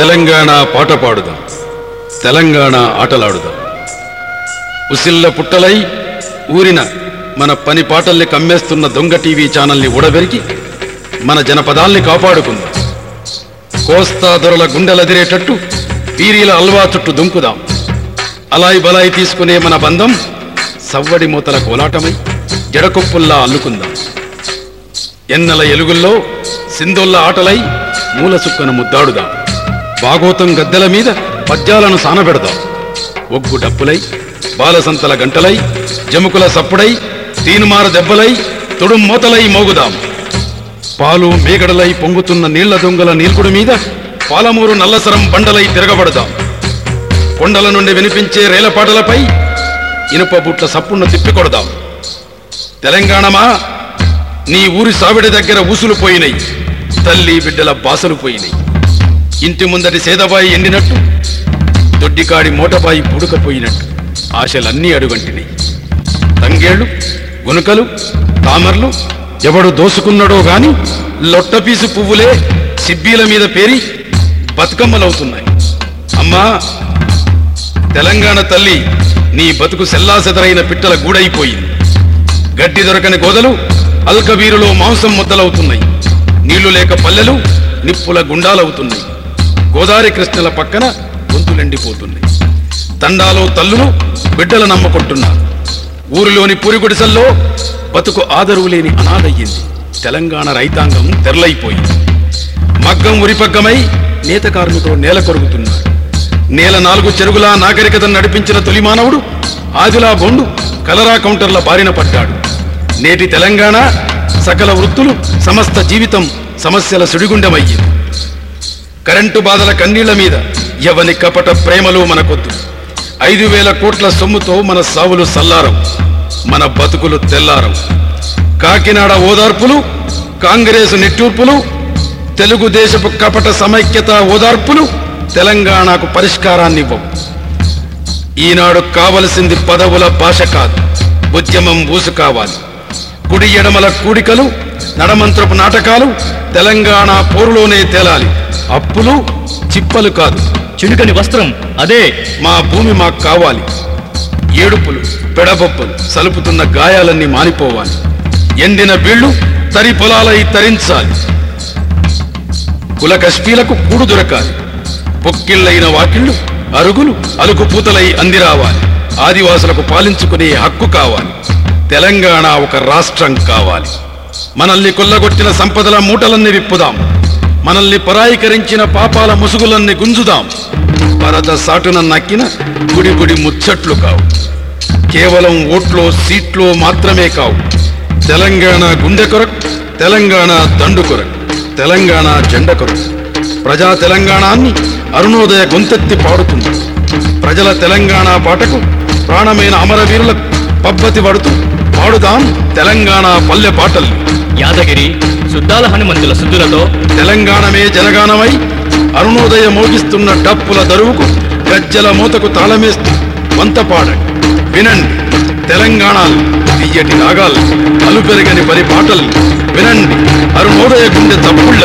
తెలంగాణ పాట పాడుదాం. తెలంగాణ ఆటలాడుదాం. ఉసిల్ల పుట్టలై ఊరిన మన పని పాటల్ని కమ్మేస్తున్న దొంగ టీవీ ఛానల్ని ఊడబెరికి మన జనపదాల్ని కాపాడుకుందాం. కోస్తా దొరల గుండెలదిరేటట్టు పీరీల అల్వా చుట్టూ దుంకుదాం. అలాయి బలాయి తీసుకునే మన బంధం సవ్వడి మూతల కోలాటమై జడకొప్పుల్లా అల్లుకుందాం. ఎన్నెల ఎలుగుల్లో సింధుల్ల ఆటలై మూల సుక్కను ముద్దాడుదాం. భాగోతం గద్దెల మీద పద్యాలను సానబెడదాం. ఒగ్గు డప్పులై బాలసంతల గంటలై జముకుల సప్పుడై తీనుమార దెబ్బలై తుడుం మూతలై మోగుదాం. పాలు మేగడలై పొంగుతున్న నీళ్ళ దొంగల నీల్కుడి మీద పాలమూరు నల్లసరం బండలై తిరగబడదాం. కొండల నుండి వినిపించే రేలపాటలపై ఇనుప బుట్ల సప్పున్న తిప్పికొడదాం. తెలంగాణమా నీ ఊరి సావిడి దగ్గర ఊసులు పోయినాయి తల్లి బిడ్డల బాసలు పోయినాయి ఇంటి ముందటి సేదబాయి ఎండినట్టు దొడ్డికాడి మూటబాయి పుడుకపోయినట్టు. ఆశలన్నీ అడుగంటినాయి తంగేళ్ళు గునుకలు తామర్లు ఎవడు దోసుకున్నాడో గాని లొట్టపీసు పువ్వులే సిబ్బీల మీద పేరి బతుకమ్మలవుతున్నాయి. అమ్మా తెలంగాణ తల్లి నీ బతుకు సెల్లాసెదరైన పిట్టల గూడైపోయింది. గడ్డి దొరకని గోదలు అల్కబీరులో మాంసం ముద్దలవుతున్నాయి. నీళ్ళు లేక పల్లెలు నిప్పుల గుండాలవుతున్నాయి. గోదావరి కృష్ణల పక్కన గొంతులెండిపోతుంది తండాలో తల్లులు బిడ్డలు నమ్మకుంటున్నారు ఊరిలోని పూరిగుడిసల్లో బతుకు ఆదరువు లేని అనాథయ్యింది. తెలంగాణ రైతాంగం తెరలైపోయింది. మగ్గం ఉరిపగ్గమై నేత కార్మికులు నేల కొరుగుతున్నారు. నేల నాలుగు చెరుగులా నాగరికతను నడిపించిన తొలి మానవుడు ఆదిలా బొండు కలరా కౌంటర్ల బారిన పడ్డాడు. నేటి తెలంగాణ సకల వృత్తులు సమస్త జీవితం సమస్యల సుడిగుండమయ్యింది. కరెంటు బాధల కన్నీళ్ళ మీద ఎవని కపట ప్రేమలు మనకొద్దు. ఐదు వేల కోట్ల సొమ్ముతో మన సావులు సల్లారం మన బతుకులు తెల్లారం. కాకినాడ ఓదార్పులు కాంగ్రెసు నిట్టూర్పులు తెలుగుదేశపు కపట సమైక్యత ఓదార్పులు తెలంగాణకు పరిష్కారాన్ని ఇవ్వవు ఈనాడు కావలసింది పదవుల భాష కాదు ఉద్యమం ఊసు కావాలి. కుడి ఎడమల కూడికలు నడమంత్రపు నాటకాలు తెలంగాణ పోరులోనే తేలాలి. అప్పులు చిప్పలు కాదు. చినుకని వస్త్రం అదే. మా భూమి మాకు కావాలి. ఏడుపులు పెడబొప్పలు సలుపుతున్న గాయాలన్నీ మానిపోవాలి. ఎండిన బీళ్ళు తరి పొలాలై తరించాలి. కుల కష్పీలకు కూడు దొరకాలి. పొక్కిళ్ళైన వాకిళ్ళు అరుగులు అలుగు పూతలై అందిరావాలి. ఆదివాసులకు పాలించుకునే హక్కు కావాలి. తెలంగాణ ఒక రాష్ట్రం కావాలి. మనల్ని కొల్లగొట్టిన సంపదల మూటలన్నీ విప్పుదాం. మనల్ని పరాయీకరించిన పాపాల ముసుగులన్నీ గుంజుదాం. పరద సాటున నక్కిన గుడి గుడి ముచ్చట్లు కావు. కేవలం ఓట్లో సీట్లో మాత్రమే కావు. తెలంగాణ గుండె కొరకు తెలంగాణ దండు కొరకు తెలంగాణ జెండ కొరకు. ప్రజా తెలంగాణాన్ని అరుణోదయ గొంతెత్తి పాడుతుంది. ప్రజల తెలంగాణ పాటకు ప్రాణమైన అమరవీరులకు పబ్బతి పడుతూ పాడుదాం తెలంగాణ పల్లె పాటలు యాదగిరి శుద్ధాల హనుమంతుల శుద్ధులతో తెలంగాణమే జనగానమై అరుణోదయ మోగిస్తున్న డప్పుల దరువుకు గజ్జల మూతకు తాళమేస్తూ వంతపాడ. వినండి తెలంగాణలు తీయటి రాగాలు అలుపెరగని పరి పాటలు వినండి అరుణోదయ గుండె తప్పుళ్ళ